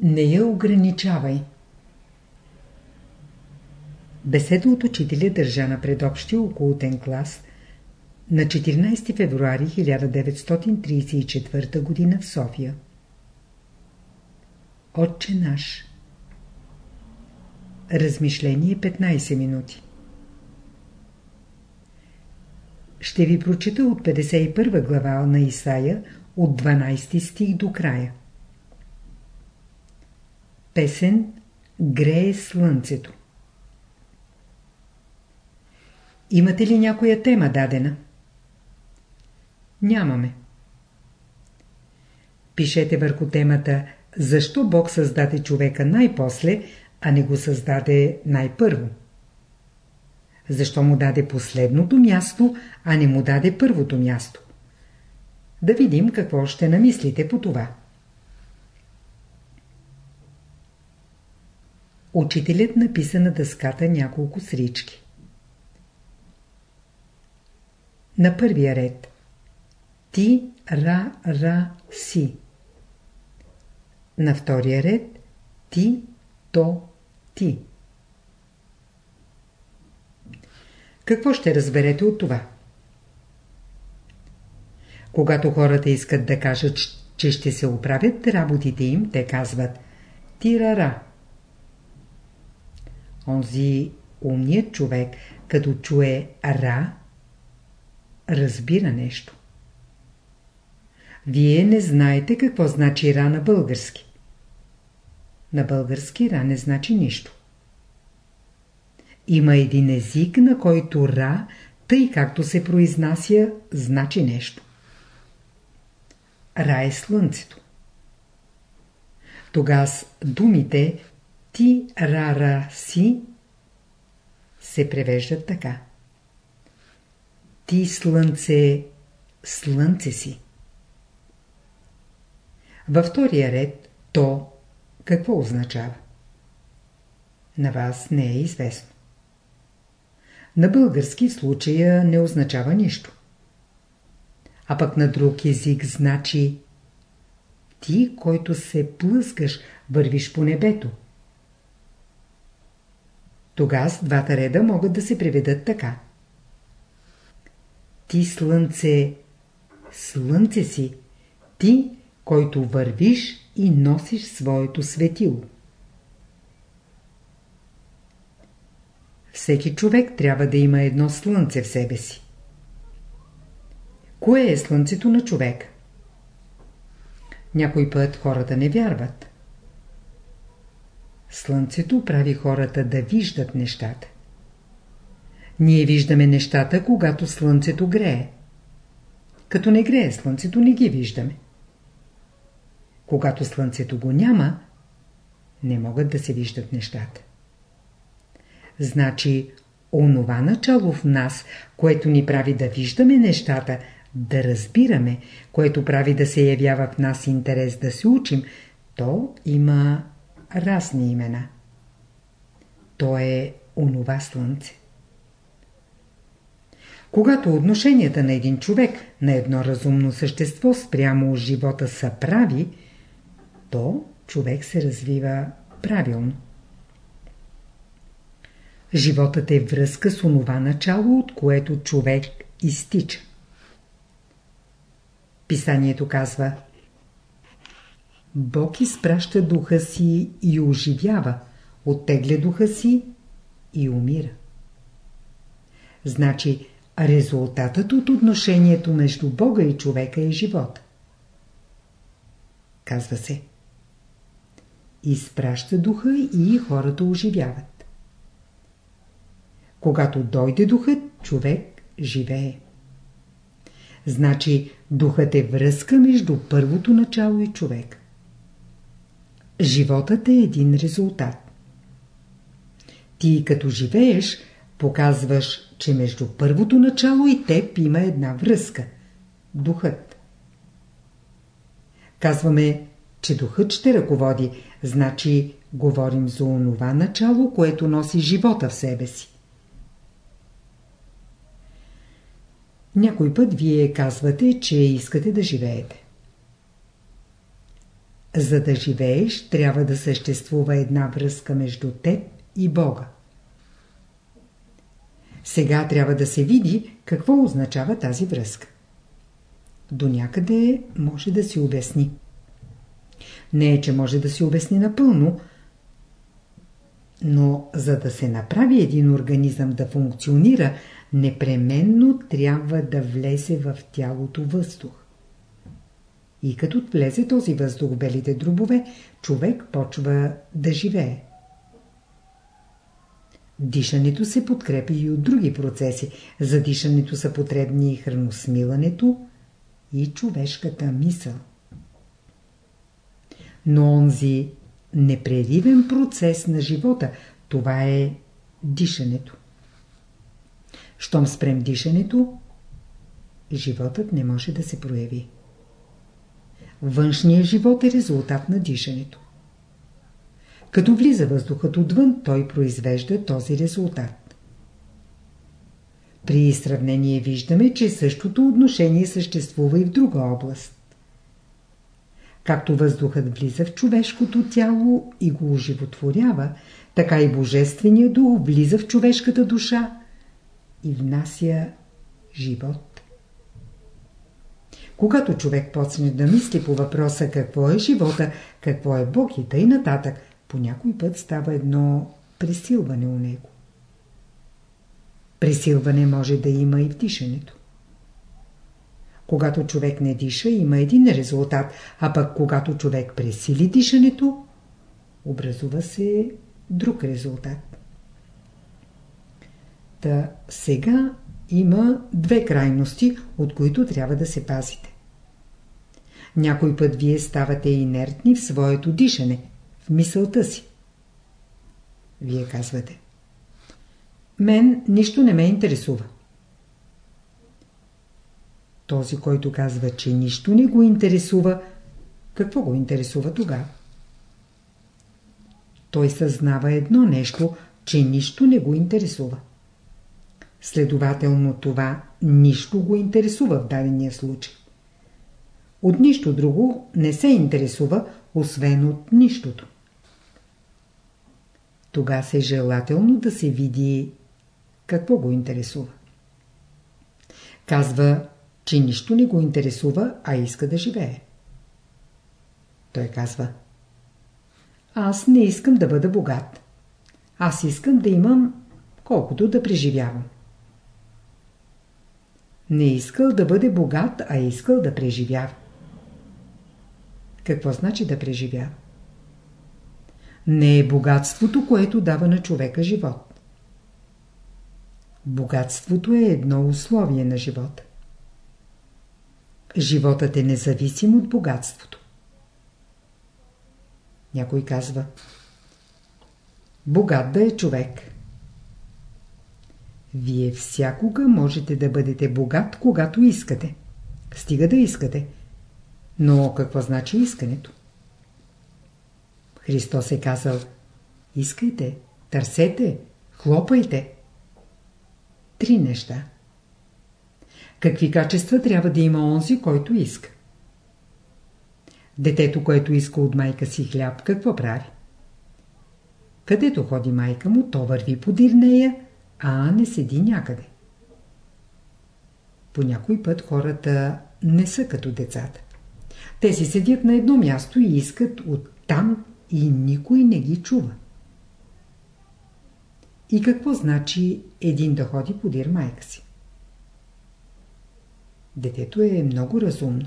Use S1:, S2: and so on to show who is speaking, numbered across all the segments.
S1: Не я ограничавай. Беседа от учителя държа на предобщия окултен клас на 14 февруари 1934 г. в София. Отче наш Размишление 15 минути Ще ви прочита от 51 глава на Исаия от 12 стих до края. Песен Грее слънцето Имате ли някоя тема дадена? Нямаме. Пишете върху темата Защо Бог създаде човека най-после, а не го създаде най-първо? Защо му даде последното място, а не му даде първото място? Да видим какво ще намислите по това. Учителят написа на дъската няколко срички. На първия ред Ти, ра, ра, си. На втория ред Ти, то, ти. Какво ще разберете от това? Когато хората искат да кажат, че ще се оправят работите им, те казват Тирара. Онзи умният човек, като чуе Ра, разбира нещо. Вие не знаете какво значи Ра на български. На български Ра не значи нищо. Има един език, на който Ра, тъй както се произнася, значи нещо. Ра е слънцето. Тогас думите ти, ра, ра, си се превеждат така. Ти слънце, слънце си. Във втория ред то какво означава? На вас не е известно. На български случая не означава нищо. А пък на друг език значи ти, който се плъзгаш, вървиш по небето. Тогас двата реда могат да се приведат така. Ти слънце, слънце си, ти, който вървиш и носиш своето светило. Всеки човек трябва да има едно слънце в себе си. Кое е слънцето на човек? Някой път хората не вярват. Слънцето прави хората да виждат нещата. Ние виждаме нещата, когато слънцето грее. Като не грее слънцето, не ги виждаме. Когато слънцето го няма, не могат да се виждат нещата. Значи, онова начало в нас, което ни прави да виждаме нещата, да разбираме, което прави да се явява в нас интерес да се учим, то има разни имена. То е онова слънце. Когато отношенията на един човек, на едно разумно същество спрямо живота са прави, то човек се развива правилно. Животът е връзка с онова начало, от което човек изтича. Писанието казва Бог изпраща духа си и оживява, оттегля духа си и умира. Значи, резултатът от отношението между Бога и човека е живот. Казва се Изпраща духа и хората оживяват. Когато дойде духът, човек живее. Значи духът е връзка между първото начало и човек. Животът е един резултат. Ти като живееш, показваш, че между първото начало и теб има една връзка – духът. Казваме, че духът ще ръководи, значи говорим за онова начало, което носи живота в себе си. Някой път вие казвате, че искате да живеете. За да живееш, трябва да съществува една връзка между теб и Бога. Сега трябва да се види какво означава тази връзка. До някъде може да се обясни. Не е, че може да се обясни напълно, но за да се направи един организъм да функционира, непременно трябва да влезе в тялото въздух. И като влезе този въздух в белите дробове, човек почва да живее. Дишането се подкрепи и от други процеси. За дишането са потребни храносмилането и човешката мисъл. Но онзи непреривен процес на живота, това е дишането. Щом спрем дишането, животът не може да се прояви. Външният живот е резултат на дишането. Като влиза въздухът отвън, той произвежда този резултат. При сравнение виждаме, че същото отношение съществува и в друга област. Както въздухът влиза в човешкото тяло и го оживотворява, така и Божественият дух влиза в човешката душа и внася живот. Когато човек почне да мисли по въпроса какво е живота, какво е Бог и тъй нататък, по някой път става едно пресилване у него. Пресилване може да има и в дишането. Когато човек не диша, има един резултат, а пък когато човек пресили дишането, образува се друг резултат. Та сега има две крайности, от които трябва да се пазите. Някой път вие ставате инертни в своето дишане, в мисълта си. Вие казвате. Мен нищо не ме интересува. Този, който казва, че нищо не го интересува, какво го интересува тогава? Той съзнава едно нещо, че нищо не го интересува. Следователно това нищо го интересува в дадения случай. От нищо друго не се интересува, освен от нищото. Тога се е желателно да се види какво го интересува. Казва, че нищо не го интересува, а иска да живее. Той казва Аз не искам да бъда богат. Аз искам да имам колкото да преживявам. Не искал да бъде богат, а искал да преживява. Какво значи да преживява? Не е богатството, което дава на човека живот. Богатството е едно условие на живота. Животът е независим от богатството. Някой казва Богат да е човек. Вие всякога можете да бъдете богат, когато искате. Стига да искате. Но какво значи искането? Христос е казал Искайте, търсете, хлопайте. Три неща. Какви качества трябва да има онзи, който иска? Детето, което иска от майка си хляб, какво прави? Където ходи майка му, то върви подир нея, а не седи някъде. По някой път хората не са като децата. Те си седят на едно място и искат от там и никой не ги чува. И какво значи един да ходи подир майка си? Детето е много разумно.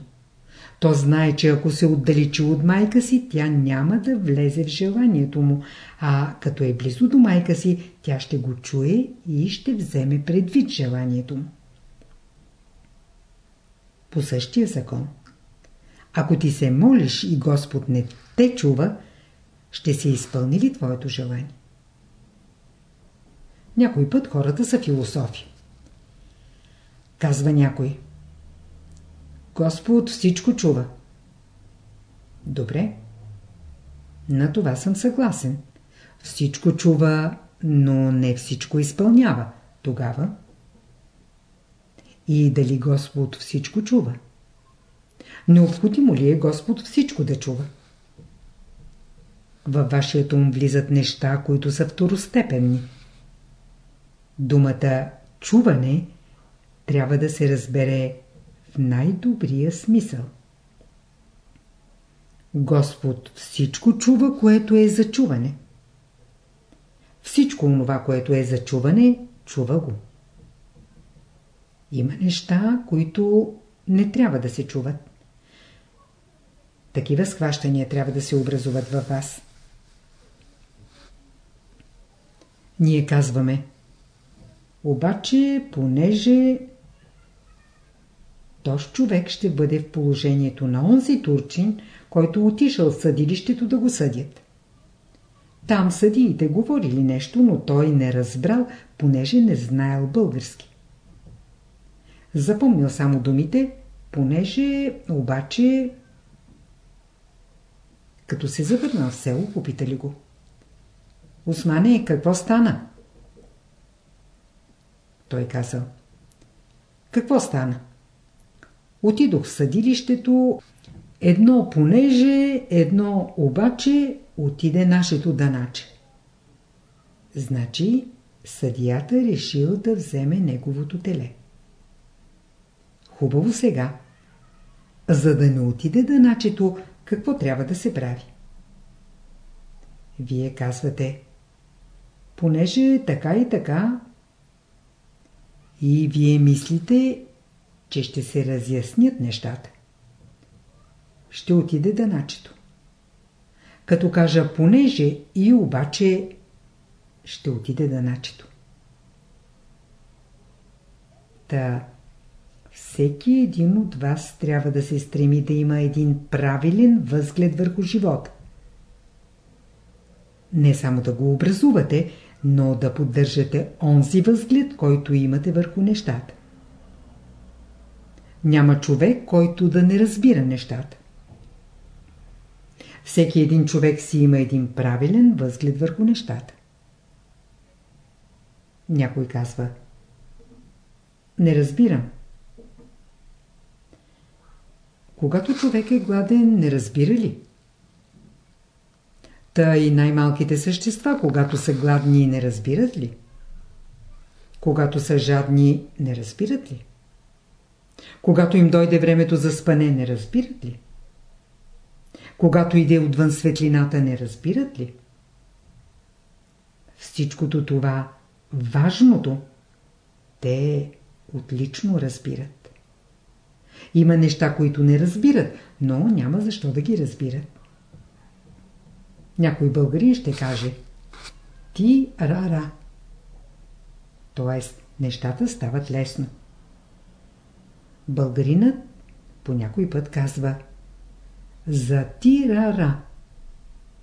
S1: То знае, че ако се отдалечи от майка си, тя няма да влезе в желанието му, а като е близо до майка си, тя ще го чуе и ще вземе предвид желанието му. По същия закон. Ако ти се молиш и Господ не те чува, ще се изпълни ли твоето желание? Някой път хората са философи. Казва някой – Господ всичко чува. Добре. На това съм съгласен. Всичко чува, но не всичко изпълнява. Тогава? И дали Господ всичко чува? Необходимо ли е Господ всичко да чува? във вашия ум влизат неща, които са второстепенни. Думата чуване трябва да се разбере в най-добрия смисъл. Господ всичко чува, което е за чуване. Всичко онова, което е за чуване, чува го. Има неща, които не трябва да се чуват. Такива схващания трябва да се образуват във вас. Ние казваме обаче, понеже тоз човек ще бъде в положението на онзи турчин, който отишъл в съдилището да го съдят. Там съдиите говорили нещо, но той не разбрал, понеже не знаел български. Запомнил само думите, понеже обаче... Като се завърнал в село, попитали го. Османе, какво стана? Той казал. Какво стана? Отидох в съдилището, едно понеже, едно обаче отиде нашето даначе. Значи, съдията решил да вземе неговото теле. Хубаво сега. За да не отиде даначето, какво трябва да се прави? Вие казвате, понеже така и така, и вие мислите, че ще се разяснят нещата. Ще отиде даначето. Като кажа понеже и обаче, ще отиде даначето. Та, всеки един от вас трябва да се стреми да има един правилен възглед върху живота. Не само да го образувате, но да поддържате онзи възглед, който имате върху нещата. Няма човек, който да не разбира нещата. Всеки един човек си има един правилен възглед върху нещата. Някой казва Не разбирам. Когато човек е гладен, не разбира ли? Та и най-малките същества, когато са гладни, не разбират ли? Когато са жадни, не разбират ли? Когато им дойде времето за спане, не разбират ли? Когато иде отвън светлината, не разбират ли? Всичкото това, важното, те отлично разбират. Има неща, които не разбират, но няма защо да ги разбират. Някой българин ще каже Ти ра-ра. Тоест, нещата стават лесно. Българинът по някой път казва За ти ра-ра.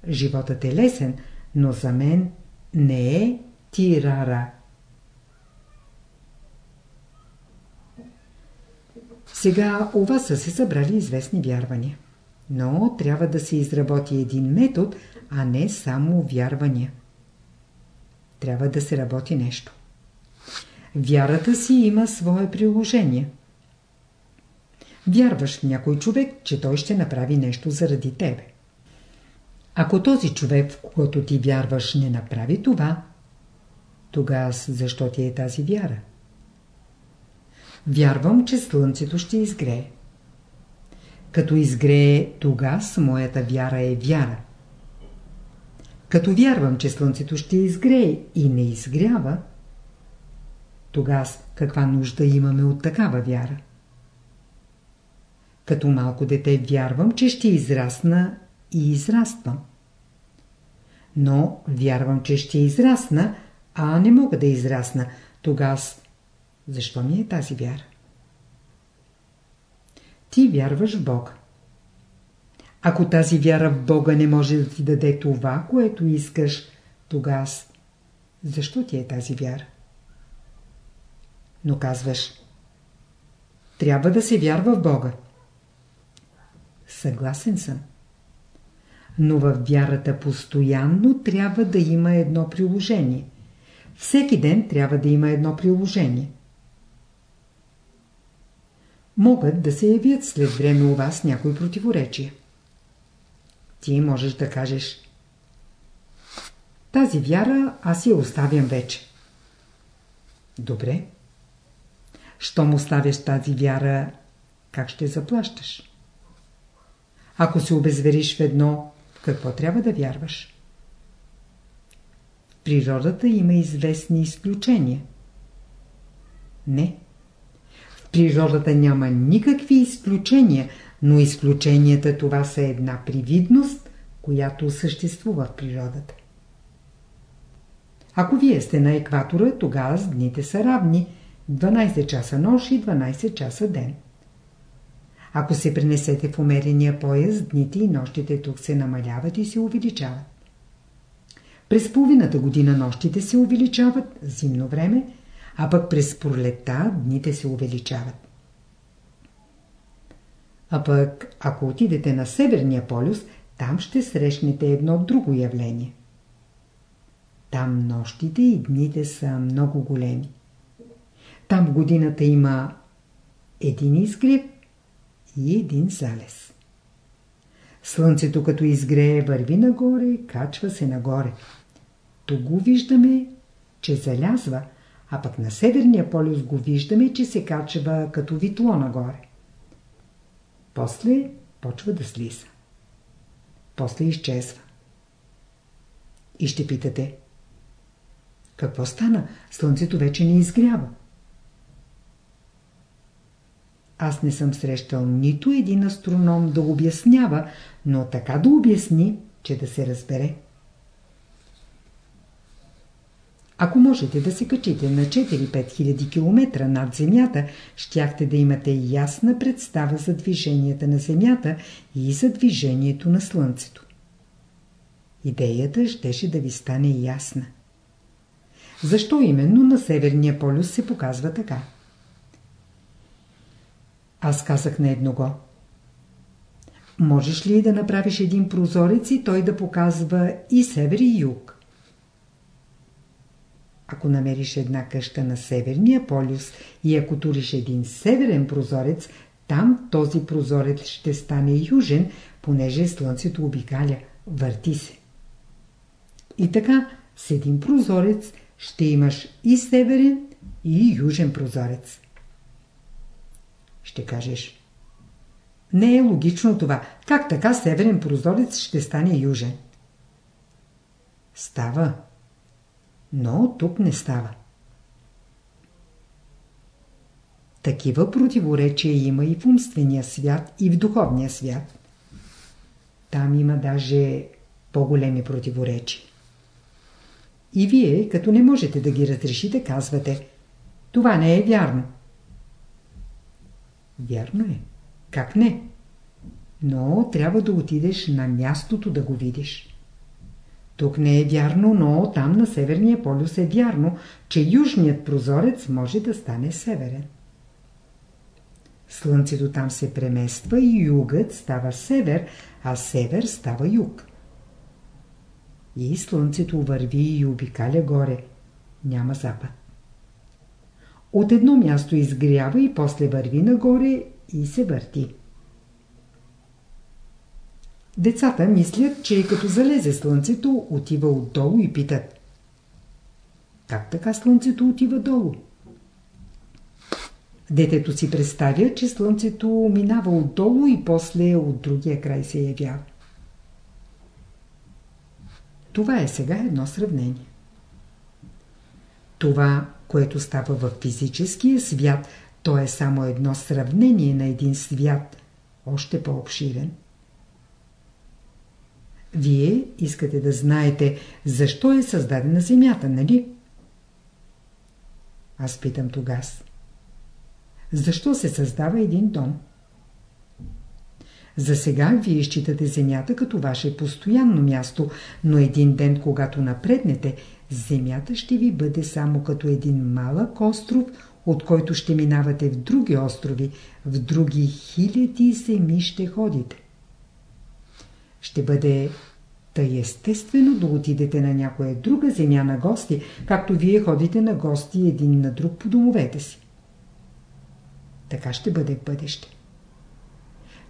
S1: Животът е лесен, но за мен не е ти ра-ра. Сега у вас са се събрали известни вярвания. Но трябва да се изработи един метод, а не само вярвания. Трябва да се работи нещо. Вярата си има свое приложение. Вярваш в някой човек, че той ще направи нещо заради тебе. Ако този човек, в когото ти вярваш, не направи това, тогава защо ти е тази вяра? Вярвам, че слънцето ще изгрее. Като изгрее, тогава моята вяра е вяра. Като вярвам, че слънцето ще изгрее и не изгрява, тогава каква нужда имаме от такава вяра? Като малко дете вярвам, че ще израсна и израствам. Но вярвам, че ще израсна, а не мога да израсна. Тогава защо ми е тази вяра? Ти вярваш в Бога. Ако тази вяра в Бога не може да ти даде това, което искаш, тогава защо ти е тази вяра? Но казваш, трябва да се вярва в Бога. Съгласен съм. Но в вярата постоянно трябва да има едно приложение. Всеки ден трябва да има едно приложение. Могат да се явят след време у вас някои противоречия. Ти можеш да кажеш Тази вяра аз я оставям вече. Добре. Щом оставяш тази вяра, как ще заплащаш? Ако се обезвериш в едно, какво трябва да вярваш? В природата има известни изключения. Не. В природата няма никакви изключения, но изключенията това са една привидност, която съществува в природата. Ако вие сте на екватора, тогава дните са равни 12 часа нощ и 12 часа ден. Ако се пренесете в умерения пояс, дните и нощите тук се намаляват и се увеличават. През половината година нощите се увеличават, зимно време, а пък през пролета дните се увеличават. А пък, ако отидете на Северния полюс, там ще срещнете едно друго явление. Там нощите и дните са много големи. Там годината има един изгрев и един залез. Слънцето като изгрее върви нагоре, качва се нагоре. Тук го виждаме, че залязва, а пък на Северния полюс го виждаме, че се качва като витло нагоре. После почва да слиза. После изчезва. И ще питате. Какво стана? Слънцето вече не изгрява. Аз не съм срещал нито един астроном да обяснява, но така да обясни, че да се разбере. Ако можете да се качите на 4-5 хиляди км над Земята, щяхте да имате ясна представа за движенията на Земята и за движението на Слънцето. Идеята щеше да ви стане ясна. Защо именно на Северния полюс се показва така? Аз казах на едного. Можеш ли да направиш един прозорец и той да показва и север и юг? Ако намериш една къща на Северния полюс и ако туриш един северен прозорец, там този прозорец ще стане южен, понеже Слънцето обикаля, върти се. И така, с един прозорец ще имаш и северен, и южен прозорец. Ще кажеш. Не е логично това. Как така северен прозорец ще стане южен? Става. Но тук не става. Такива противоречия има и в умствения свят, и в духовния свят. Там има даже по-големи противоречия. И вие, като не можете да ги разрешите, казвате Това не е вярно. Вярно е. Как не? Но трябва да отидеш на мястото да го видиш. Тук не е вярно, но там на Северния полюс е вярно, че южният прозорец може да стане северен. Слънцето там се премества и югът става север, а север става юг. И слънцето върви и обикаля горе. Няма запад. От едно място изгрява и после върви нагоре и се върти. Децата мислят, че като залезе слънцето, отива отдолу и питат. Как така слънцето отива долу? Детето си представя, че слънцето минава отдолу и после от другия край се явява. Това е сега едно сравнение. Това, което става в физическия свят, то е само едно сравнение на един свят, още по-обширен. Вие искате да знаете, защо е създадена Земята, нали? Аз питам тогас. Защо се създава един дом? За сега вие считате земята като ваше постоянно място, но един ден, когато напреднете, земята ще ви бъде само като един малък остров, от който ще минавате в други острови, в други хиляди земи ще ходите. Ще бъде тъй естествено да отидете на някоя друга земя на гости, както вие ходите на гости един на друг по домовете си. Така ще бъде в бъдеще.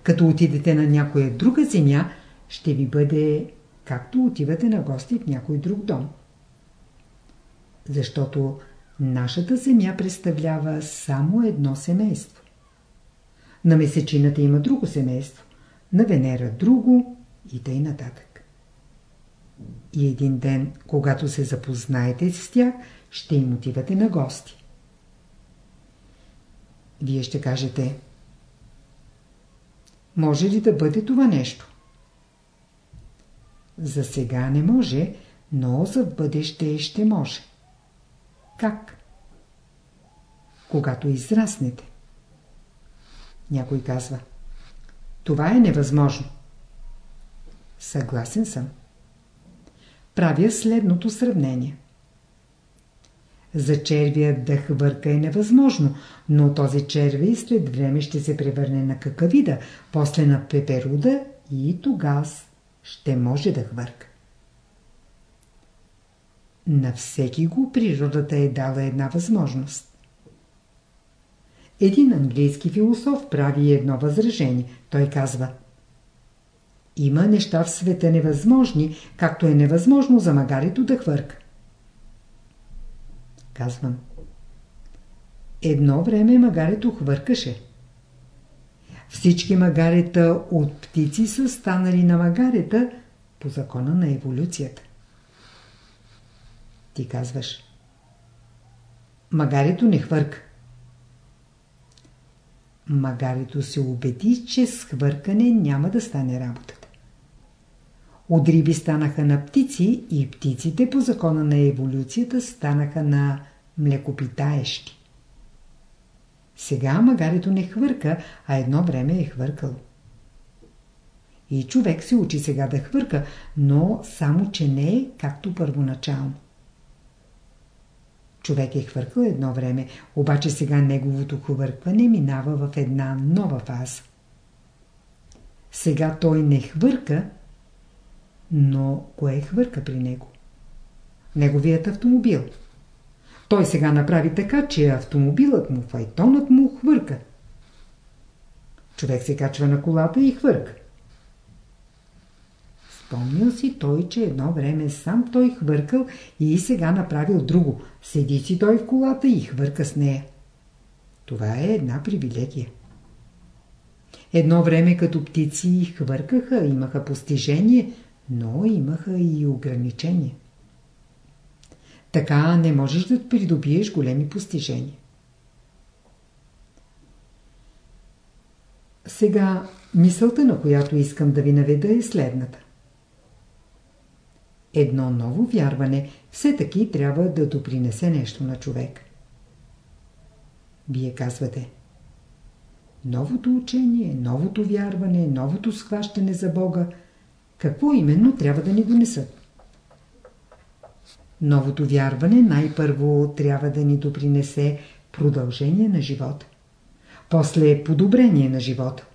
S1: Като отидете на някоя друга земя, ще ви бъде както отивате на гости в някой друг дом. Защото нашата Земя представлява само едно семейство. На месечината има друго семейство, на Венера друго и тъй нататък. И един ден, когато се запознаете с тях, ще им отивате на гости. Вие ще кажете Може ли да бъде това нещо? За сега не може, но за бъдеще ще може. Как? Когато израснете. Някой казва. Това е невъзможно. Съгласен съм. Правя следното сравнение. За червия да хвърка е невъзможно, но този червей след време ще се превърне на какавида, после на пеперуда и тогава ще може да хвърка. На всеки го природата е дала една възможност. Един английски философ прави едно възражение. Той казва Има неща в света невъзможни, както е невъзможно за магарито да хвърка. Казвам Едно време магарето хвъркаше. Всички магарета от птици са станали на магарета по закона на еволюцията. Ти казваш Магарето не хвърка. Магарето се убеди, че с хвъркане няма да стане работата. От станаха на птици и птиците по закона на еволюцията станаха на млекопитаещи. Сега магарето не хвърка, а едно време е хвъркало. И човек се учи сега да хвърка, но само, че не е както първоначално. Човек е хвъркал едно време, обаче сега неговото хвъркване минава в една нова фаза. Сега той не хвърка, но кое хвърка при него? Неговият автомобил. Той сега направи така, че автомобилът му, файтонът му хвърка. Човек се качва на колата и хвърка. Спомнил си той, че едно време сам той хвъркал и сега направил друго. Седи си той в колата и хвърка с нея. Това е една привилегия. Едно време като птици хвъркаха, имаха постижение, но имаха и ограничения. Така не можеш да придобиеш големи постижения. Сега мисълта, на която искам да ви наведа е следната. Едно ново вярване все таки трябва да допринесе нещо на човек. Вие казвате Новото учение, новото вярване, новото схващане за Бога, какво именно трябва да ни донесат? Новото вярване най-първо трябва да ни допринесе продължение на живота. После подобрение на живота.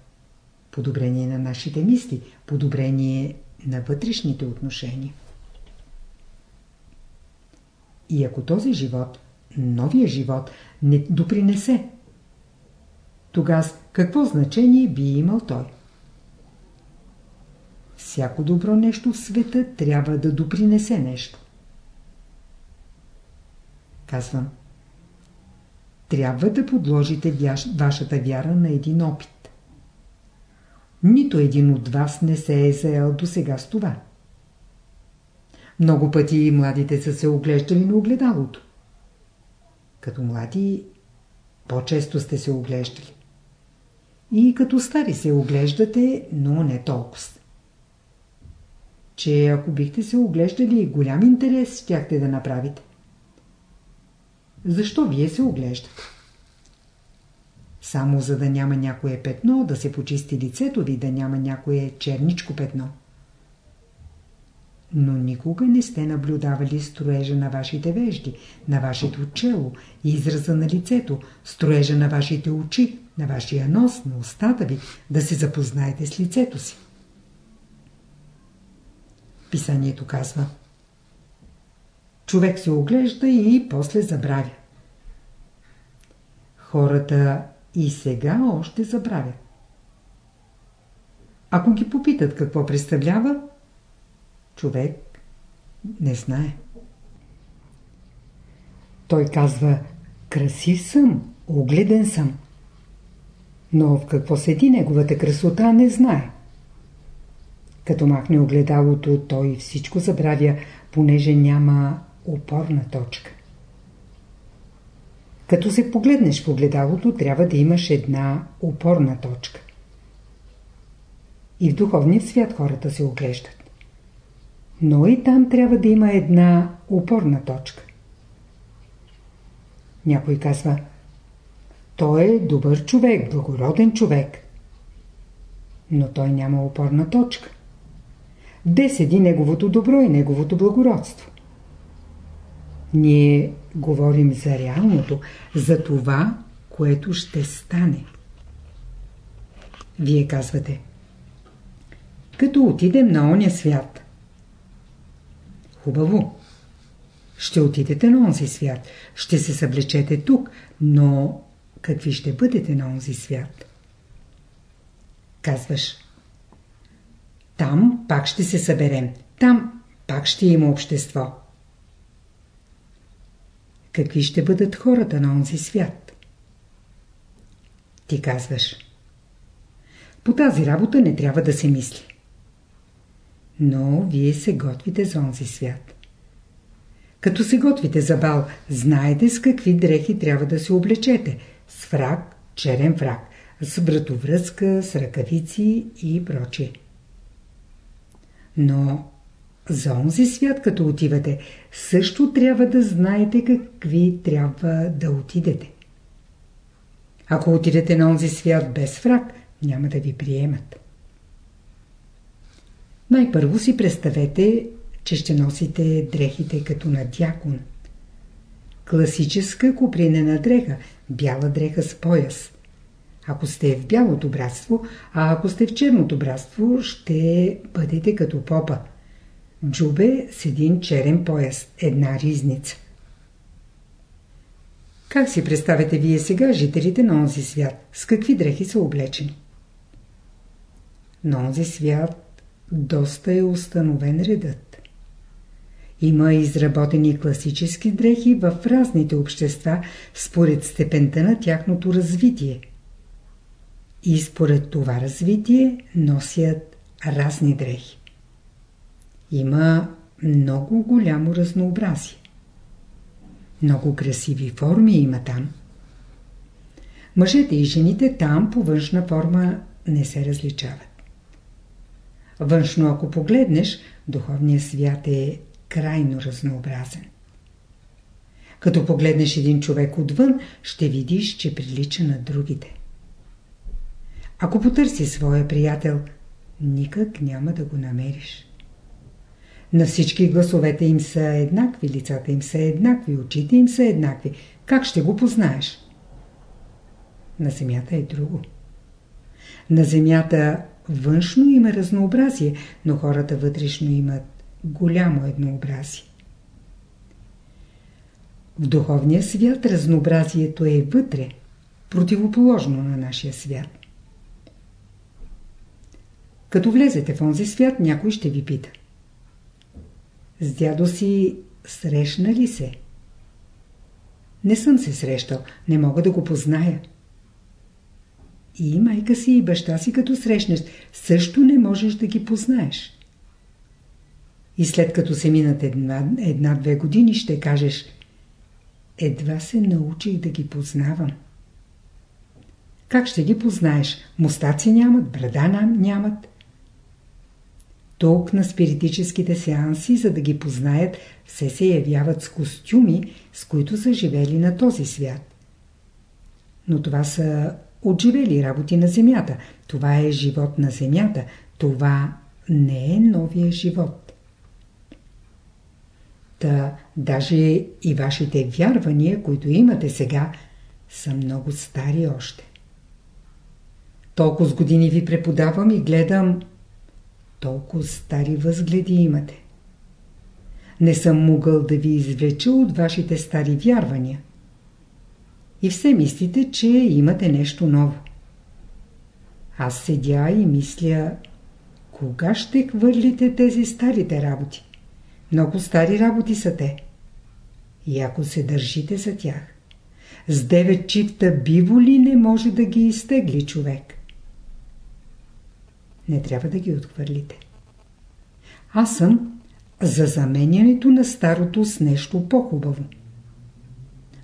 S1: Подобрение на нашите мисли, подобрение на вътрешните отношения. И ако този живот, новия живот, не допринесе, тогава какво значение би имал той? Всяко добро нещо в света трябва да допринесе нещо. Казвам. Трябва да подложите вашата вяра на един опит. Нито един от вас не се е заел до сега с това. Много пъти младите са се оглеждали на огледалото. Като млади по-често сте се оглеждали. И като стари се оглеждате, но не толкова. Че ако бихте се оглеждали, голям интерес щяхте да направите. Защо вие се оглеждате? Само за да няма някое петно, да се почисти лицето ви, да няма някое черничко петно но никога не сте наблюдавали строежа на вашите вежди, на вашето чело, израза на лицето, строежа на вашите очи, на вашия нос, на устата ви, да се запознаете с лицето си. Писанието казва Човек се оглежда и после забравя. Хората и сега още забравят. Ако ги попитат какво представлява, човек не знае. Той казва, красив съм, огледен съм. Но в какво седи неговата красота не знае. Като махне огледалото, той всичко забравя, понеже няма опорна точка. Като се погледнеш в огледалото, трябва да имаш една опорна точка. И в духовния свят хората се оглеждат. Но и там трябва да има една опорна точка. Някой казва, той е добър човек, благороден човек. Но той няма опорна точка. Де седи неговото добро и неговото благородство? Ние говорим за реалното, за това, което ще стане. Вие казвате, като отидем на оня свят. Хубаво. Ще отидете на онзи свят. Ще се съблечете тук, но какви ще бъдете на онзи свят? Казваш, там пак ще се съберем. Там пак ще има общество. Какви ще бъдат хората на онзи свят? Ти казваш. По тази работа не трябва да се мисли. Но вие се готвите за онзи свят. Като се готвите за бал, знаете с какви дрехи трябва да се облечете. С фрак, черен фрак, с вратовръзка, с ръкавици и прочее. Но за онзи свят, като отивате, също трябва да знаете какви трябва да отидете. Ако отидете на онзи свят без фрак, няма да ви приемат. Най-първо си представете, че ще носите дрехите като на дякон. Класическа купринена дреха, бяла дреха с пояс. Ако сте в бялото братство, а ако сте в черното братство, ще бъдете като попа. Джубе с един черен пояс, една ризница. Как си представяте вие сега жителите на онзи свят? С какви дрехи са облечени? На онзи свят доста е установен редът. Има изработени класически дрехи в разните общества според степента на тяхното развитие. И според това развитие носят разни дрехи. Има много голямо разнообразие. Много красиви форми има там. Мъжете и жените там по външна форма не се различават. Външно, ако погледнеш, духовният свят е крайно разнообразен. Като погледнеш един човек отвън, ще видиш, че прилича на другите. Ако потърси своя приятел, никак няма да го намериш. На всички гласовете им са еднакви, лицата им са еднакви, очите им са еднакви. Как ще го познаеш? На земята е друго. На земята външно има разнообразие, но хората вътрешно имат голямо еднообразие. В духовния свят разнообразието е вътре, противоположно на нашия свят. Като влезете в онзи свят, някой ще ви пита. С дядо си срещна ли се? Не съм се срещал, не мога да го позная. И майка си и баща си като срещнеш, също не можеш да ги познаеш. И след като се минат една-две една, години, ще кажеш Едва се научих да ги познавам. Как ще ги познаеш? Мустаци нямат, брада нямат. Тук на спиритическите сеанси, за да ги познаят, все се явяват с костюми, с които са живели на този свят. Но това са отживели работи на земята. Това е живот на земята. Това не е новия живот. Та даже и вашите вярвания, които имате сега, са много стари още. Толкова с години ви преподавам и гледам толкова стари възгледи имате. Не съм могъл да ви извлеча от вашите стари вярвания. И все мислите, че имате нещо ново. Аз седя и мисля, кога ще хвърлите тези старите работи? Много стари работи са те. И ако се държите за тях, с девет чифта биво ли не може да ги изтегли човек? Не трябва да ги отхвърлите. Аз съм за заменянето на старото с нещо по-хубаво.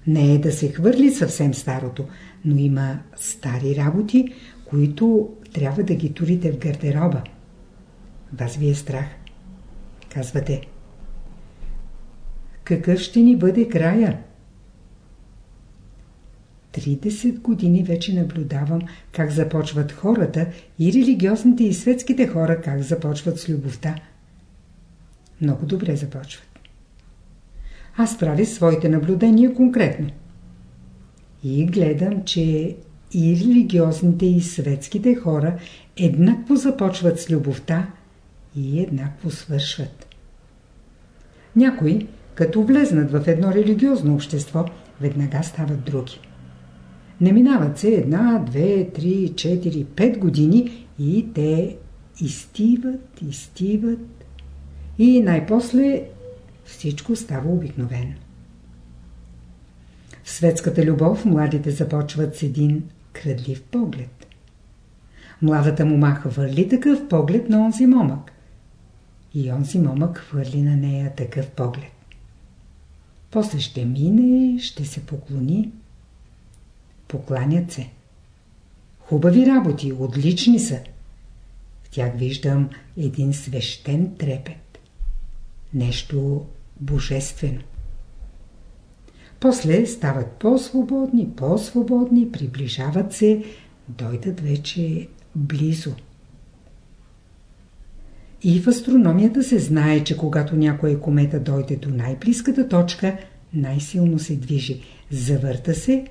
S1: Не е да се хвърли съвсем старото, но има стари работи, които трябва да ги турите в гардероба. Вас ви е страх. Казвате. Какъв ще ни бъде края? 30 години вече наблюдавам как започват хората и религиозните и светските хора как започват с любовта. Много добре започват. Аз правя своите наблюдения конкретно. И гледам, че и религиозните и светските хора еднакво започват с любовта и еднакво свършват. Някои, като влезнат в едно религиозно общество, веднага стават други. Не минават се една, две, три, четири, пет години и те изтиват, изтиват и най-после всичко става обикновено. В светската любов младите започват с един крадлив поглед. Младата мума хвърли такъв поглед на онзи момък. И онзи момък хвърли на нея такъв поглед. После ще мине, ще се поклони. Покланят се. Хубави работи, отлични са. В тях виждам един свещен трепет. Нещо божествено. После стават по-свободни, по-свободни, приближават се, дойдат вече близо. И в астрономията се знае, че когато някоя комета дойде до най-близката точка, най-силно се движи, завърта се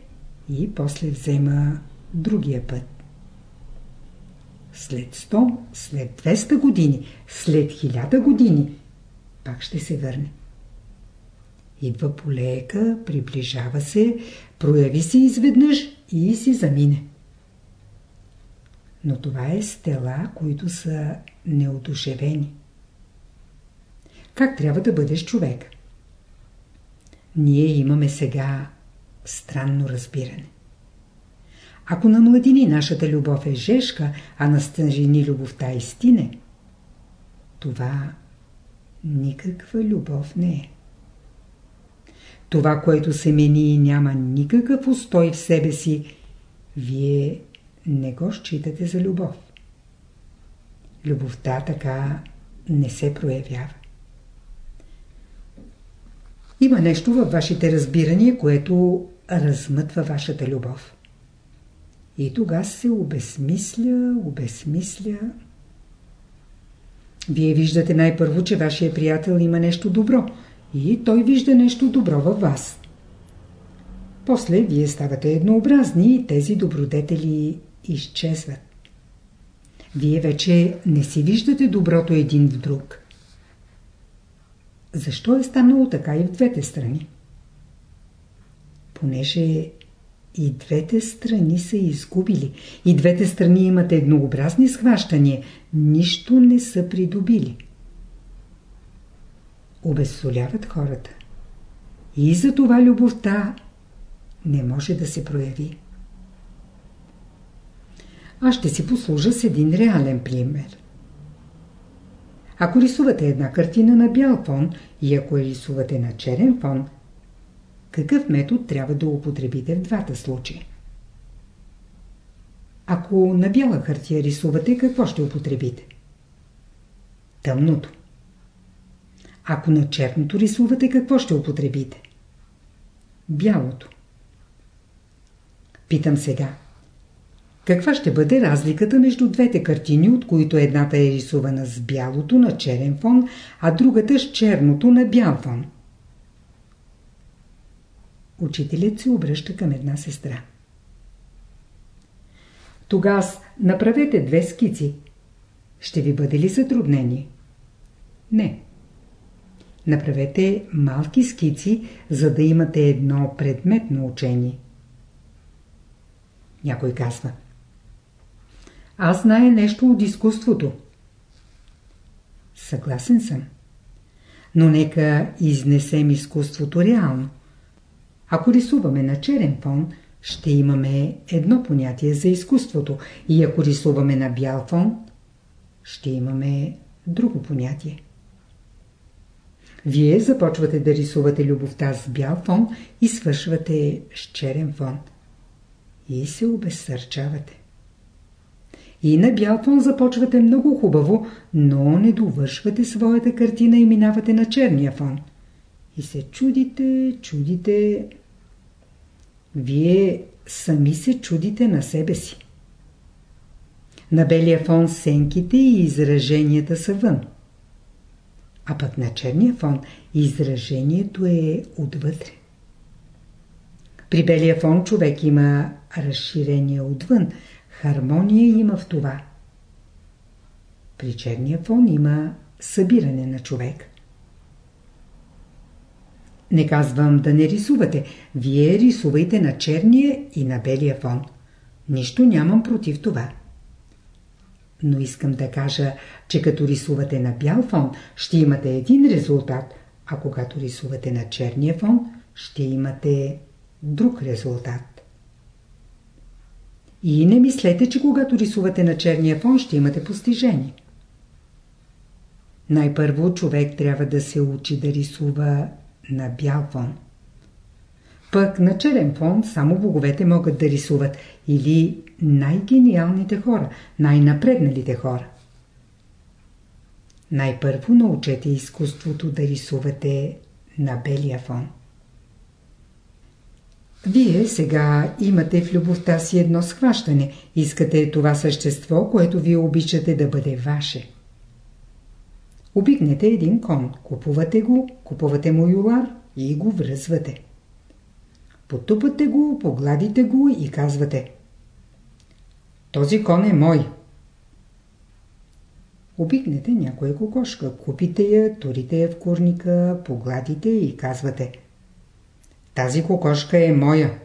S1: и после взема другия път. След 100, след 200 години, след 1000 години, пак ще се върне. Идва полека, приближава се, прояви се изведнъж и си замине. Но това е стела, които са неодушевени. Как трябва да бъдеш човек? Ние имаме сега странно разбиране. Ако на младини нашата любов е жешка, а на старини любовта е стине, това никаква любов не е. Това, което се мени и няма никакъв устой в себе си, вие не го считате за любов. Любовта така не се проявява. Има нещо във вашите разбирания, което размътва вашата любов. И тогава се обесмисля, обесмисля. Вие виждате най-първо, че вашия приятел има нещо добро – и той вижда нещо добро във вас. После вие ставате еднообразни и тези добродетели изчезват. Вие вече не си виждате доброто един в друг. Защо е станало така и в двете страни? Понеже и двете страни са изгубили, и двете страни имат еднообразни схващания, нищо не са придобили обезсоляват хората. И за това любовта не може да се прояви. Аз ще си послужа с един реален пример. Ако рисувате една картина на бял фон и ако я рисувате на черен фон, какъв метод трябва да употребите в двата случая? Ако на бяла хартия рисувате, какво ще употребите? Тъмното. Ако на черното рисувате, какво ще употребите? Бялото. Питам сега. Каква ще бъде разликата между двете картини, от които едната е рисувана с бялото на черен фон, а другата с черното на бял фон? Учителят се обръща към една сестра. Тогава направете две скици. Ще ви бъде ли затруднение? Не. Направете малки скици, за да имате едно предметно учение. Някой казва. Аз знае нещо от изкуството. Съгласен съм. но нека изнесем изкуството реално. Ако рисуваме на черен фон, ще имаме едно понятие за изкуството и ако рисуваме на бял фон, ще имаме друго понятие. Вие започвате да рисувате любовта с бял фон и свършвате с черен фон. И се обезсърчавате. И на бял фон започвате много хубаво, но не довършвате своята картина и минавате на черния фон. И се чудите, чудите. Вие сами се чудите на себе си. На белия фон сенките и израженията са вън. А пък на черния фон изражението е отвътре. При белия фон човек има разширение отвън, хармония има в това. При черния фон има събиране на човек. Не казвам да не рисувате. Вие рисувайте на черния и на белия фон. Нищо нямам против това. Но искам да кажа, че като рисувате на бял фон, ще имате един резултат, а когато рисувате на черния фон, ще имате друг резултат. И не мислете, че когато рисувате на черния фон, ще имате постижение. Най-първо човек трябва да се учи да рисува на бял фон. Пък на черен фон само боговете могат да рисуват или най-гениалните хора, най-напредналите хора. Най-първо научете изкуството да рисувате на белия фон. Вие сега имате в любовта си едно схващане. Искате това същество, което вие обичате да бъде ваше. Обикнете един кон, купувате го, купувате му юлар и го връзвате. Потупате го, погладите го и казвате Този кон е мой. Обикнете някоя кокошка, купите я, турите я в курника, погладите и казвате Тази кокошка е моя.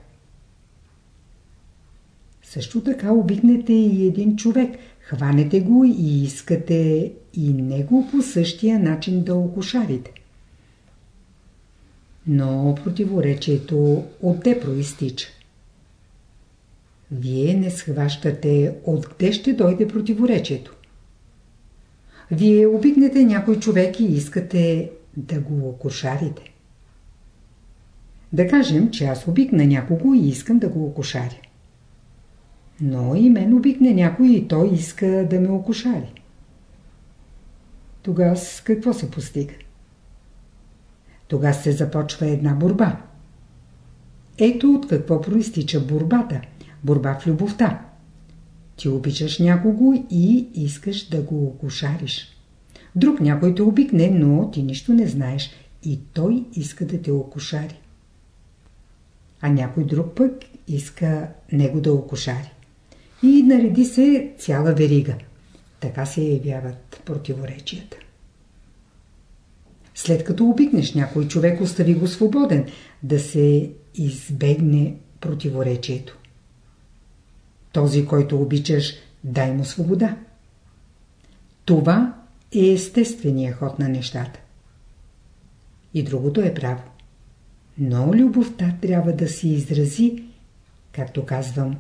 S1: Също така обикнете и един човек, хванете го и искате и него по същия начин да окошарите. Но противоречието отде проистича. Вие не схващате откъде ще дойде противоречието. Вие обикнете някой човек и искате да го окошарите. Да кажем, че аз обикна някого и искам да го окошаря. Но и мен обикне някой и той иска да ме окошари. Тогава какво се постига? Тогава се започва една борба. Ето от какво проистича борбата. Борба в любовта. Ти обичаш някого и искаш да го окошариш. Друг някой те обикне, но ти нищо не знаеш и той иска да те окошари. А някой друг пък иска него да окошари. И нареди се цяла верига. Така се явяват противоречията. След като обикнеш някой човек, остави го свободен, да се избегне противоречието. Този, който обичаш, дай му свобода. Това е естествения ход на нещата. И другото е право. Но любовта трябва да се изрази, както казвам,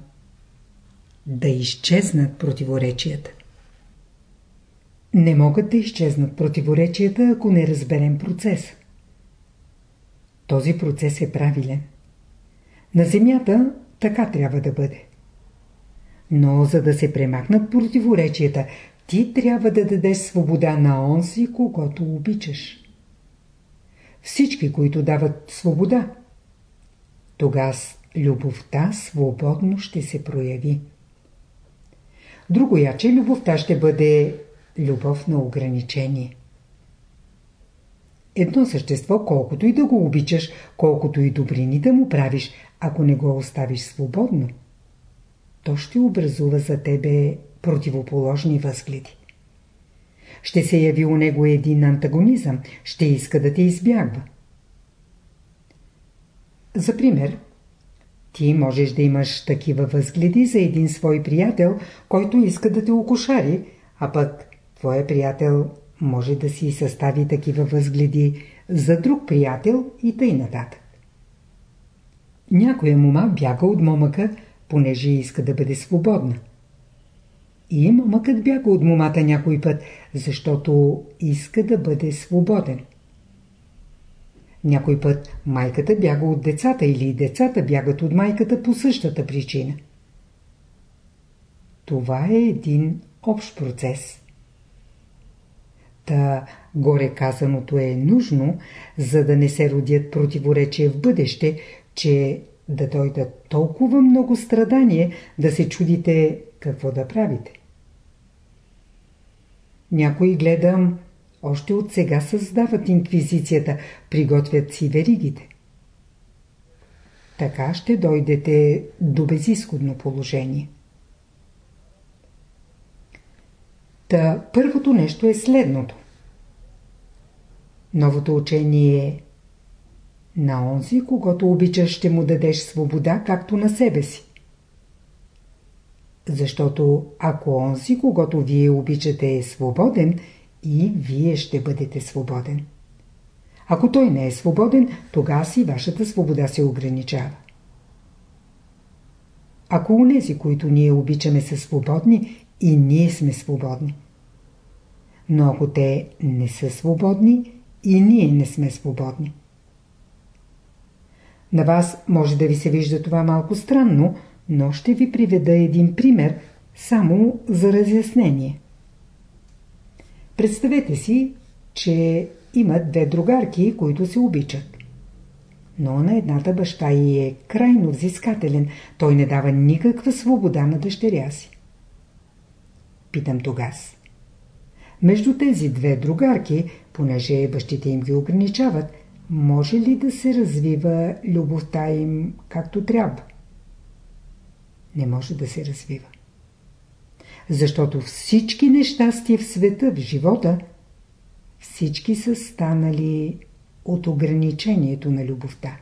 S1: да изчезнат противоречията. Не могат да изчезнат противоречията, ако не разберем процес. Този процес е правилен. На Земята така трябва да бъде. Но за да се премахнат противоречията, ти трябва да дадеш свобода на онзи, когато обичаш. Всички, които дават свобода, тогава любовта свободно ще се прояви. Другояче любовта ще бъде любов на ограничение. Едно същество, колкото и да го обичаш, колкото и добрини да му правиш, ако не го оставиш свободно, то ще образува за тебе противоположни възгледи. Ще се яви у него един антагонизъм, ще иска да те избягва. За пример, ти можеш да имаш такива възгледи за един свой приятел, който иска да те окошари, а пък твоя приятел може да си състави такива възгледи за друг приятел и тъй нататък. Някоя мома бяга от момъка, понеже иска да бъде свободна. И момъкът бяга от момата някой път, защото иска да бъде свободен. Някой път майката бяга от децата или децата бягат от майката по същата причина. Това е един общ процес. Та горе казаното е нужно, за да не се родят противоречия в бъдеще, че да дойдат толкова много страдание, да се чудите какво да правите. Някои гледам, още от сега създават инквизицията, приготвят си веригите. Така ще дойдете до безисходно положение. Та първото нещо е следното. Новото учение е на онзи, когато обичаш, ще му дадеш свобода, както на себе си. Защото ако онзи, когато вие обичате, е свободен, и вие ще бъдете свободен. Ако той не е свободен, тогава си вашата свобода се ограничава. Ако унези, които ние обичаме, са свободни, и ние сме свободни. Но ако те не са свободни, и ние не сме свободни. На вас може да ви се вижда това малко странно, но ще ви приведа един пример, само за разяснение. Представете си, че имат две другарки, които се обичат. Но на едната баща й е крайно взискателен, той не дава никаква свобода на дъщеря си. Питам тогас. Между тези две другарки, понеже бащите им ги ограничават, може ли да се развива любовта им както трябва? Не може да се развива. Защото всички нещастия в света, в живота, всички са станали от ограничението на любовта.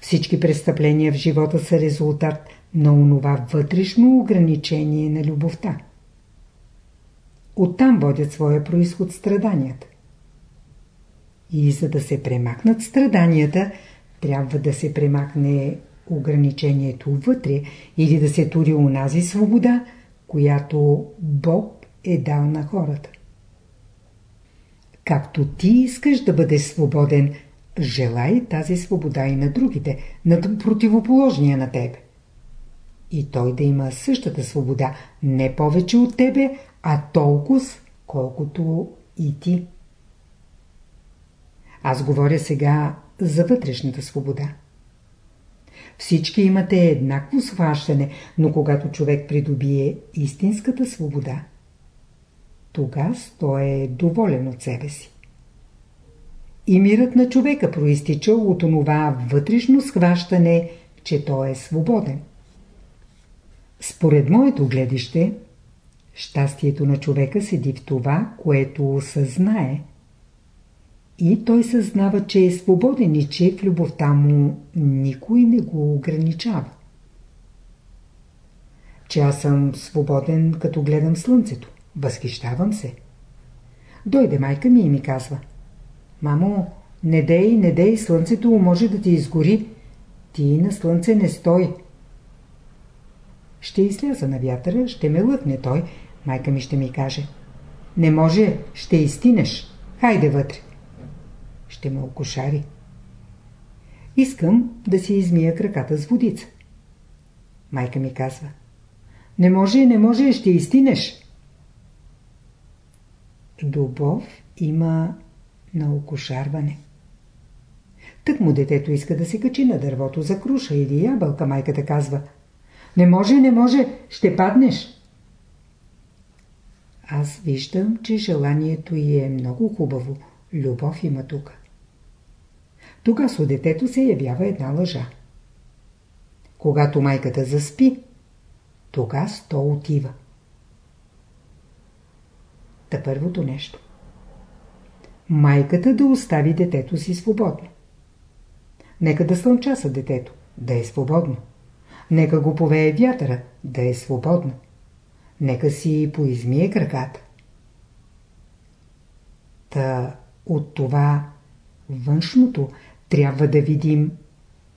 S1: Всички престъпления в живота са резултат на онова вътрешно ограничение на любовта. Оттам водят своя происход страданията. И за да се премахнат страданията, трябва да се премахне ограничението вътре или да се тури унази свобода, която Бог е дал на хората. Както ти искаш да бъдеш свободен, желай тази свобода и на другите, на противоположния на тебе. И той да има същата свобода, не повече от тебе, а толкова, колкото и ти. Аз говоря сега за вътрешната свобода. Всички имате еднакво схващане, но когато човек придобие истинската свобода, тогава той е доволен от себе си. И мирът на човека проистича от онова вътрешно схващане, че той е свободен. Според моето гледище, щастието на човека седи в това, което осъзнае – и той съзнава, че е свободен и че в любовта му никой не го ограничава. Че аз съм свободен, като гледам слънцето. Възхищавам се. Дойде майка ми и ми казва. Мамо, не дей, не дей, слънцето може да ти изгори. Ти на слънце не стой. Ще изляза на вятъра, ще ме лъкне той. Майка ми ще ми каже. Не може, ще изтинеш. Хайде вътре ще ме окошари. Искам да си измия краката с водица. Майка ми казва. Не може, не може, ще изтинеш. Любов има на окошарване. Тък му детето иска да се качи на дървото за круша или ябълка, майката казва. Не може, не може, ще паднеш. Аз виждам, че желанието й е много хубаво. Любов има тук. Тогава у детето се явява една лъжа. Когато майката заспи, тогава то отива. Та първото нещо. Майката да остави детето си свободно. Нека да слънчаса детето, да е свободно. Нека го повее вятъра, да е свободно. Нека си поизмие краката. Та от това външното трябва да видим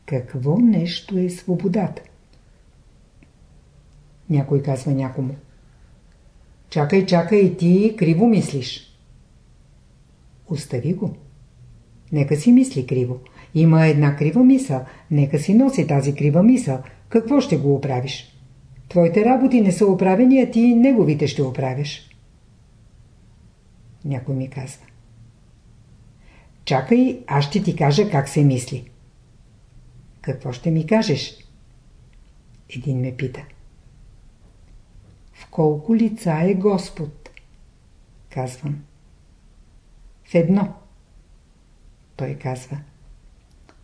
S1: какво нещо е свободата. Някой казва някому. Чакай, чакай, ти криво мислиш. Остави го. Нека си мисли криво. Има една крива мисъл. Нека си носи тази крива мисъл. Какво ще го оправиш? Твоите работи не са оправени, а ти неговите ще оправиш. Някой ми казва. Чакай, аз ще ти кажа как се мисли. Какво ще ми кажеш? Един ме пита. В колко лица е Господ? Казвам. В едно. Той казва.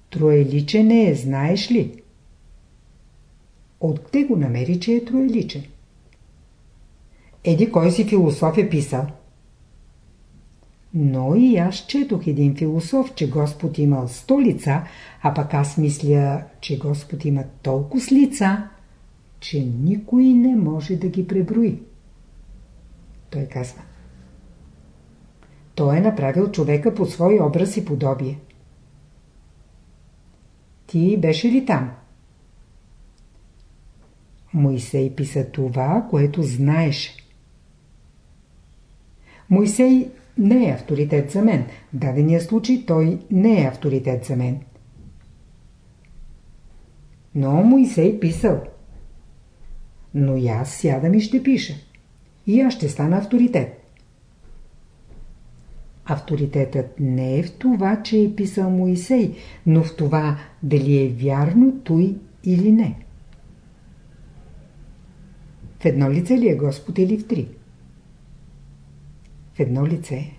S1: Троеличен е, знаеш ли? Откъде го намери, че е троеличен? Еди кой си философ е писал? Но и аз четох един философ, че Господ имал сто лица, а пък аз мисля, че Господ има толкова с лица, че никой не може да ги преброи. Той казва. Той е направил човека по свой образ и подобие. Ти беше ли там? Моисей писа това, което знаеше. Моисей не е авторитет за мен. В дадения случай той не е авторитет за мен. Но Моисей писал. Но и аз сядам и ще пиша. И аз ще стана авторитет. Авторитетът не е в това, че е писал Моисей, но в това дали е вярно той или не. В едно лице ли е Господ или в три? В едно лице.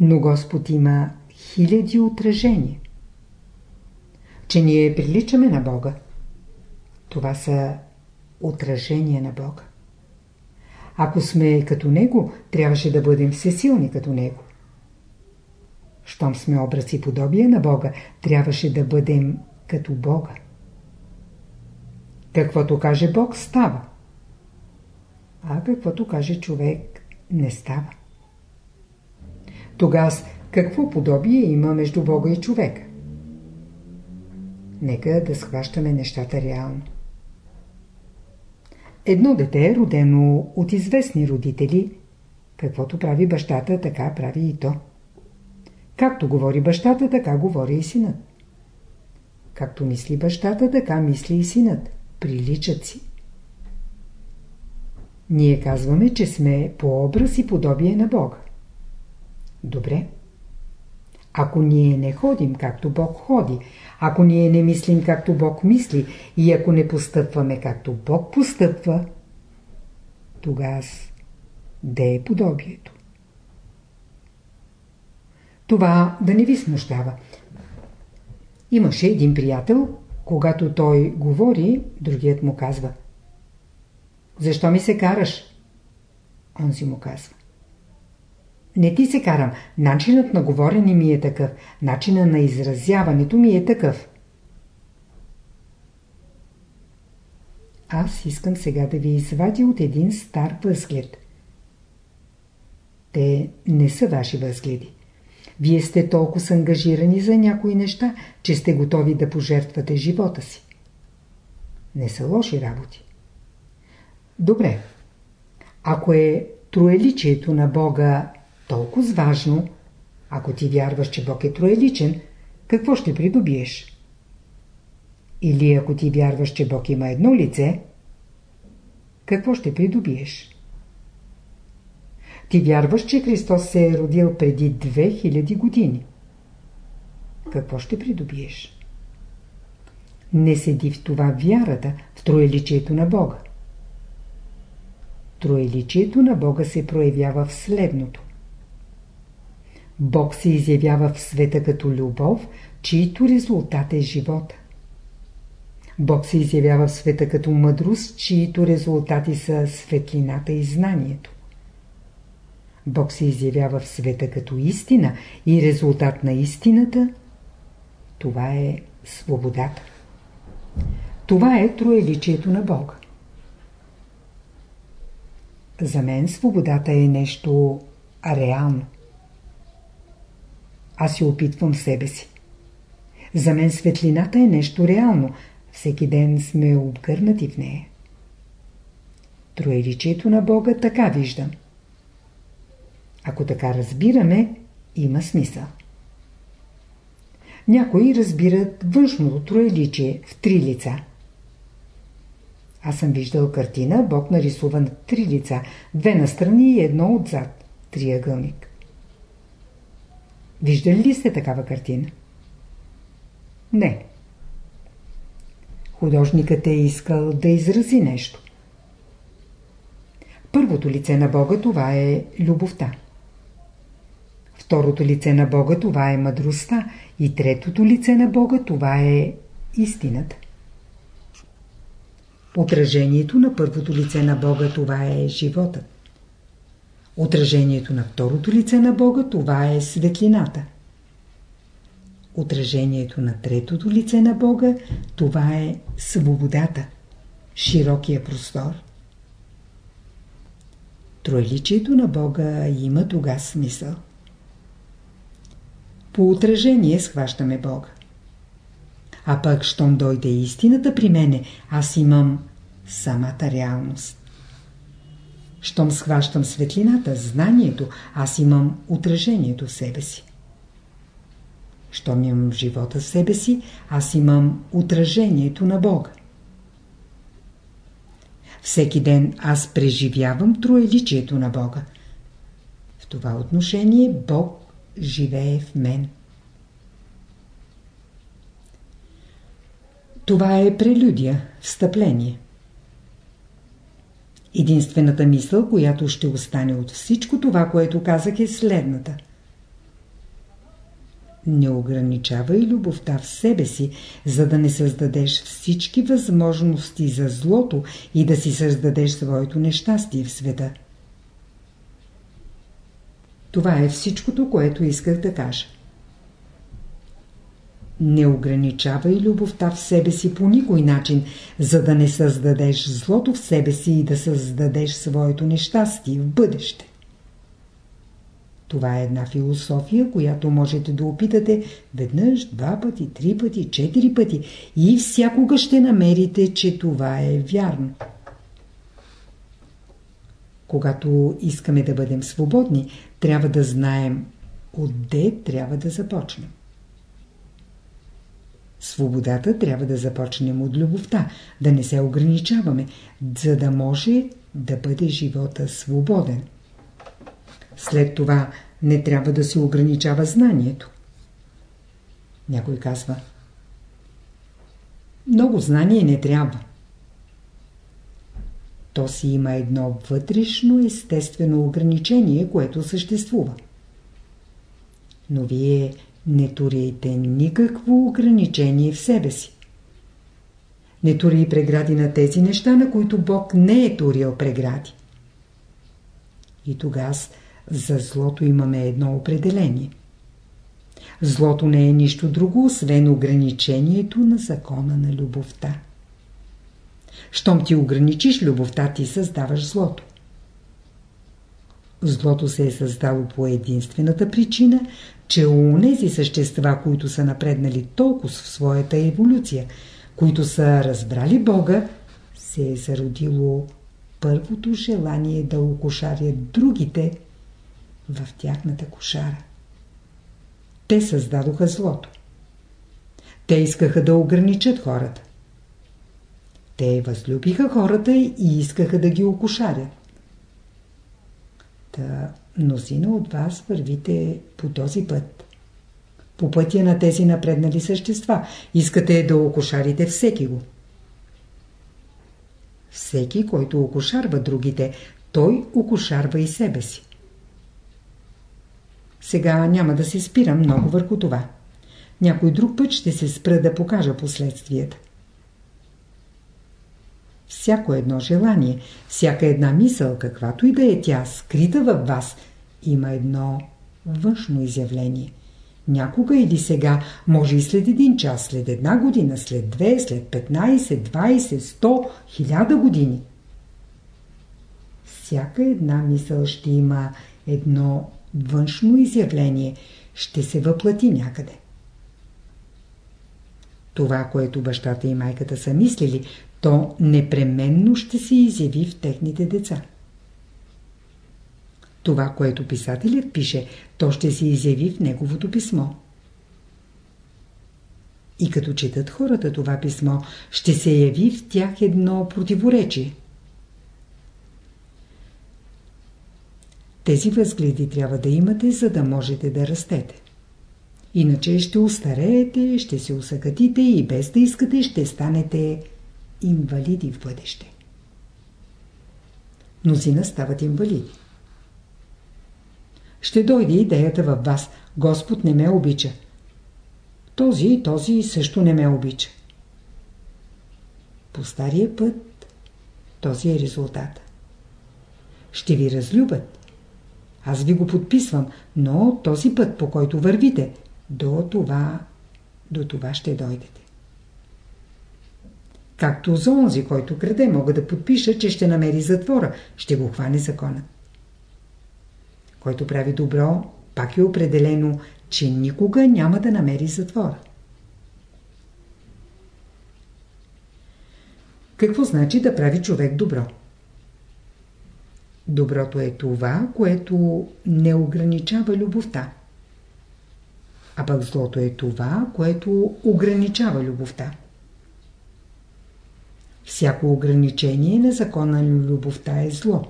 S1: Но Господ има хиляди отражения. Че ние приличаме на Бога. Това са отражения на Бога. Ако сме като Него, трябваше да бъдем всесилни като Него. Щом сме образ и подобие на Бога, трябваше да бъдем като Бога. Каквото каже Бог, става. А каквото каже човек, не става. Тогава какво подобие има между Бога и човека? Нека да схващаме нещата реално. Едно дете е родено от известни родители. Каквото прави бащата, така прави и то. Както говори бащата, така говори и синът. Както мисли бащата, така мисли и синът. Приличат си. Ние казваме, че сме по образ и подобие на Бога. Добре. Ако ние не ходим както Бог ходи, ако ние не мислим както Бог мисли и ако не постъпваме както Бог постъпва, тогава де е подобието? Това да не ви смущава. Имаше един приятел, когато той говори, другият му казва Защо ми се караш? Он си му казва не ти се карам. Начинът на говорене ми е такъв. Начинът на изразяването ми е такъв. Аз искам сега да ви извадя от един стар възглед. Те не са ваши възгледи. Вие сте толкова ангажирани за някои неща, че сте готови да пожертвате живота си. Не са лоши работи. Добре. Ако е троеличието на Бога толкова важно, ако ти вярваш, че Бог е троеличен, какво ще придобиеш? Или ако ти вярваш, че Бог има едно лице, какво ще придобиеш? Ти вярваш, че Христос се е родил преди 2000 години. Какво ще придобиеш? Не седи в това вярата, в троеличието на Бога. Троеличието на Бога се проявява в следното. Бог се изявява в света като любов, чието резултат е живота. Бог се изявява в света като мъдрост, чието резултати са светлината и знанието. Бог се изявява в света като истина и резултат на истината – това е свободата. Това е троеличието на Бога. За мен свободата е нещо реално. аз си опитвам себе си. За мен светлината е нещо реално. Всеки ден сме обгърнати в нея. Троеричието на Бога така виждам. Ако така разбираме, има смисъл. Някои разбират външното троеличие в три лица. Аз съм виждал картина, Бог нарисуван в три лица, две настрани и едно отзад, триъгълник. Виждали ли сте такава картина? Не. Художникът е искал да изрази нещо. Първото лице на Бога това е любовта. Второто лице на Бога това е мъдростта и третото лице на Бога това е истината. Отражението на първото лице на Бога това е животът. Отражението на второто лице на Бога това е светлината. Отражението на третото лице на Бога това е свободата, широкия простор. Троеличието на Бога има тога смисъл. По отражение схващаме Бога. А пък, щом дойде истината при мене, аз имам самата реалност. Щом схващам светлината, знанието, аз имам отражението в себе си. Щом имам живота в себе си, аз имам отражението на Бога. Всеки ден аз преживявам троеличието на Бога. В това отношение Бог живее в мен. Това е прелюдия, встъпление. Единствената мисъл, която ще остане от всичко това, което казах е следната. Не ограничавай любовта в себе си, за да не създадеш всички възможности за злото и да си създадеш своето нещастие в света. Това е всичкото, което исках да кажа. Не ограничавай любовта в себе си по никой начин, за да не създадеш злото в себе си и да създадеш своето нещастие в бъдеще. Това е една философия, която можете да опитате веднъж, два пъти, три пъти, четири пъти и всякога ще намерите, че това е вярно. Когато искаме да бъдем свободни, трябва да знаем отде трябва да започнем. Свободата трябва да започнем от любовта, да не се ограничаваме, за да може да бъде живота свободен. След това не трябва да се ограничава знанието. Някой казва Много знание не трябва. То си има едно вътрешно естествено ограничение, което съществува. Но вие не туряйте никакво ограничение в себе си. Не тури прегради на тези неща, на които Бог не е турил прегради. И тогава за злото имаме едно определение. Злото не е нищо друго, освен ограничението на закона на любовта. Щом ти ограничиш любовта, ти създаваш злото. Злото се е създало по единствената причина, че у нези същества, които са напреднали толкова в своята еволюция, които са разбрали Бога, се е зародило първото желание да окошарят другите в тяхната кошара. Те създадоха злото. Те искаха да ограничат хората. Те възлюбиха хората и искаха да ги окошарят. Та мнозина от вас вървите по този път. По пътя на тези напреднали същества. Искате да окошарите всеки го. Всеки, който окошарва другите, той окошарва и себе си. Сега няма да се спирам много върху това. Някой друг път ще се спра да покажа последствията. Всяко едно желание, всяка една мисъл, каквато и да е тя, скрита във вас, има едно външно изявление. Някога или сега, може и след един час, след една година, след две, след 15, 20, 100, 1000 години. Всяка една мисъл ще има едно външно изявление, ще се въплати някъде. Това, което бащата и майката са мислили, то непременно ще се изяви в техните деца. Това, което писателят пише, то ще се изяви в неговото писмо. И като четат хората това писмо, ще се яви в тях едно противоречие. Тези възгледи трябва да имате, за да можете да растете. Иначе ще устареете, ще се усъкатите и без да искате ще станете инвалиди в бъдеще. Мнозина стават инвалиди. Ще дойде идеята във вас. Господ не ме обича. Този и този също не ме обича. По стария път този е резултат. Ще ви разлюбят. Аз ви го подписвам, но този път, по който вървите, до това, до това ще дойдете. Както за онзи, който краде, мога да подпиша, че ще намери затвора, ще го хване закона. Който прави добро, пак е определено, че никога няма да намери затвора. Какво значи да прави човек добро? Доброто е това, което не ограничава любовта. А пък злото е това, което ограничава любовта. Всяко ограничение на закона на любовта е зло.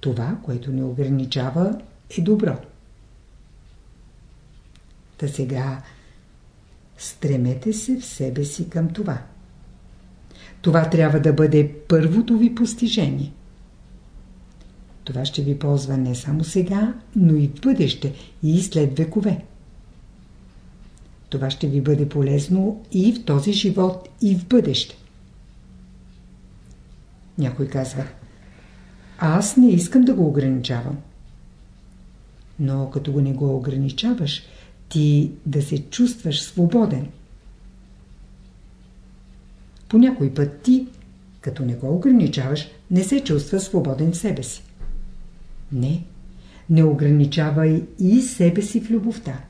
S1: Това, което не ограничава, е добро. Та сега стремете се в себе си към това. Това трябва да бъде първото ви постижение. Това ще ви ползва не само сега, но и в бъдеще и след векове. Това ще ви бъде полезно и в този живот, и в бъдеще. Някой казва, аз не искам да го ограничавам. Но като го не го ограничаваш, ти да се чувстваш свободен. По някой път ти, като не го ограничаваш, не се чувства свободен в себе си. Не, не ограничавай и себе си в любовта.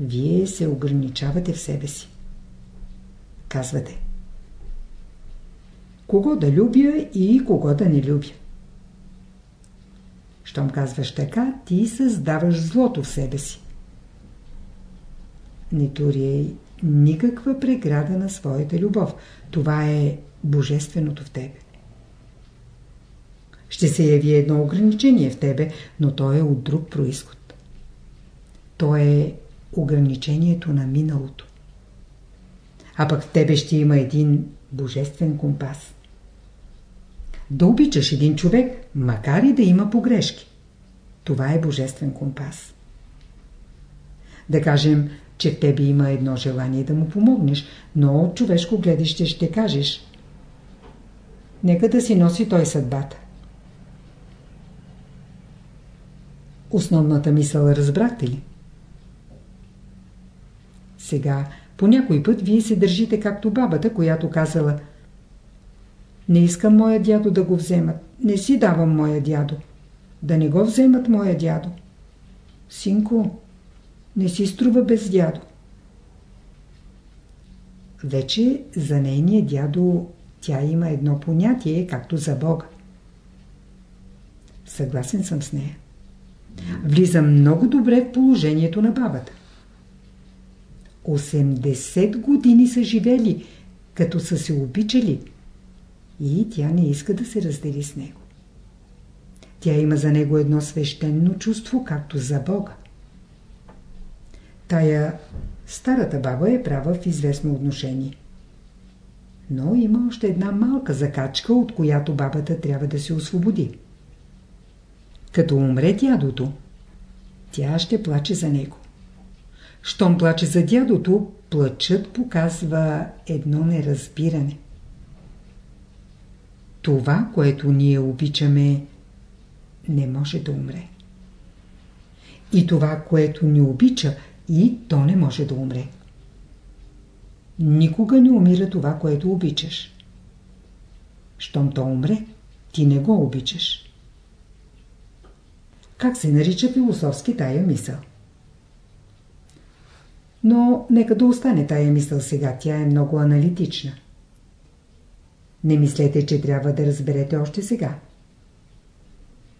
S1: Вие се ограничавате в себе си. Казвате. Кого да любя и кого да не любя. Щом казваш така, ти създаваш злото в себе си. Не туряй никаква преграда на своята любов. Това е божественото в тебе. Ще се яви едно ограничение в тебе, но то е от друг происход. То е ограничението на миналото. А пък в тебе ще има един божествен компас. Да обичаш един човек, макар и да има погрешки. Това е божествен компас. Да кажем, че в тебе има едно желание да му помогнеш, но от човешко гледаще ще кажеш Нека да си носи той съдбата. Основната мисъл разбрахте ли? Сега, по някой път вие се държите както бабата, която казала Не искам моя дядо да го вземат. Не си давам моя дядо. Да не го вземат моя дядо. Синко, не си струва без дядо. Вече за нейния дядо тя има едно понятие, както за Бога. Съгласен съм с нея. Влиза много добре в положението на бабата. 80 години са живели, като са се обичали и тя не иска да се раздели с него. Тя има за него едно свещено чувство, както за Бога. Тая старата баба е права в известно отношение. Но има още една малка закачка, от която бабата трябва да се освободи. Като умре дядото, тя ще плаче за него. Щом плаче за дядото, плачът показва едно неразбиране. Това, което ние обичаме, не може да умре. И това, което ни обича, и то не може да умре. Никога не умира това, което обичаш. Щом то умре, ти не го обичаш. Как се нарича философски тая мисъл? Но нека да остане тая мисъл сега, тя е много аналитична. Не мислете, че трябва да разберете още сега.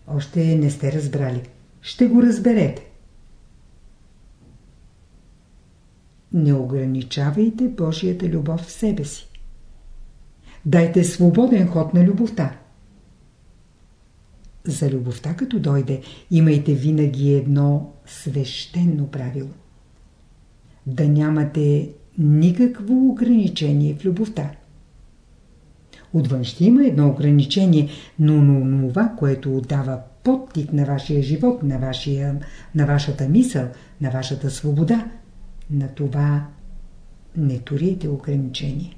S1: Още не сте разбрали. Ще го разберете. Не ограничавайте Божията любов в себе си. Дайте свободен ход на любовта. За любовта като дойде, имайте винаги едно свещено правило. Да нямате никакво ограничение в любовта. Отвън ще има едно ограничение, но, но това, което отдава подтик на вашия живот, на, вашия, на вашата мисъл, на вашата свобода, на това не турите ограничение.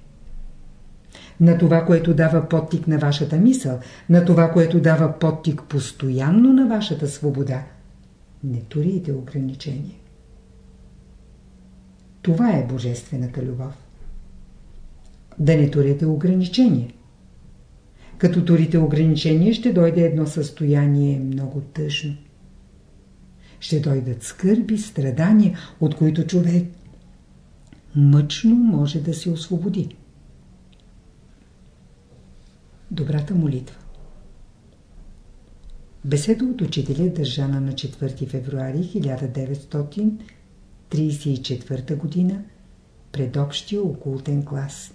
S1: На това, което дава подтик на вашата мисъл, на това, което дава подтик постоянно на вашата свобода, не турите ограничение. Това е божествената любов. Да не турите ограничение. Като турите ограничение, ще дойде едно състояние много тъжно. Ще дойдат скърби, страдания, от които човек мъчно може да се освободи. Добрата молитва Беседа от учителя държана на 4 февруари 1934 г. пред общия окултен клас.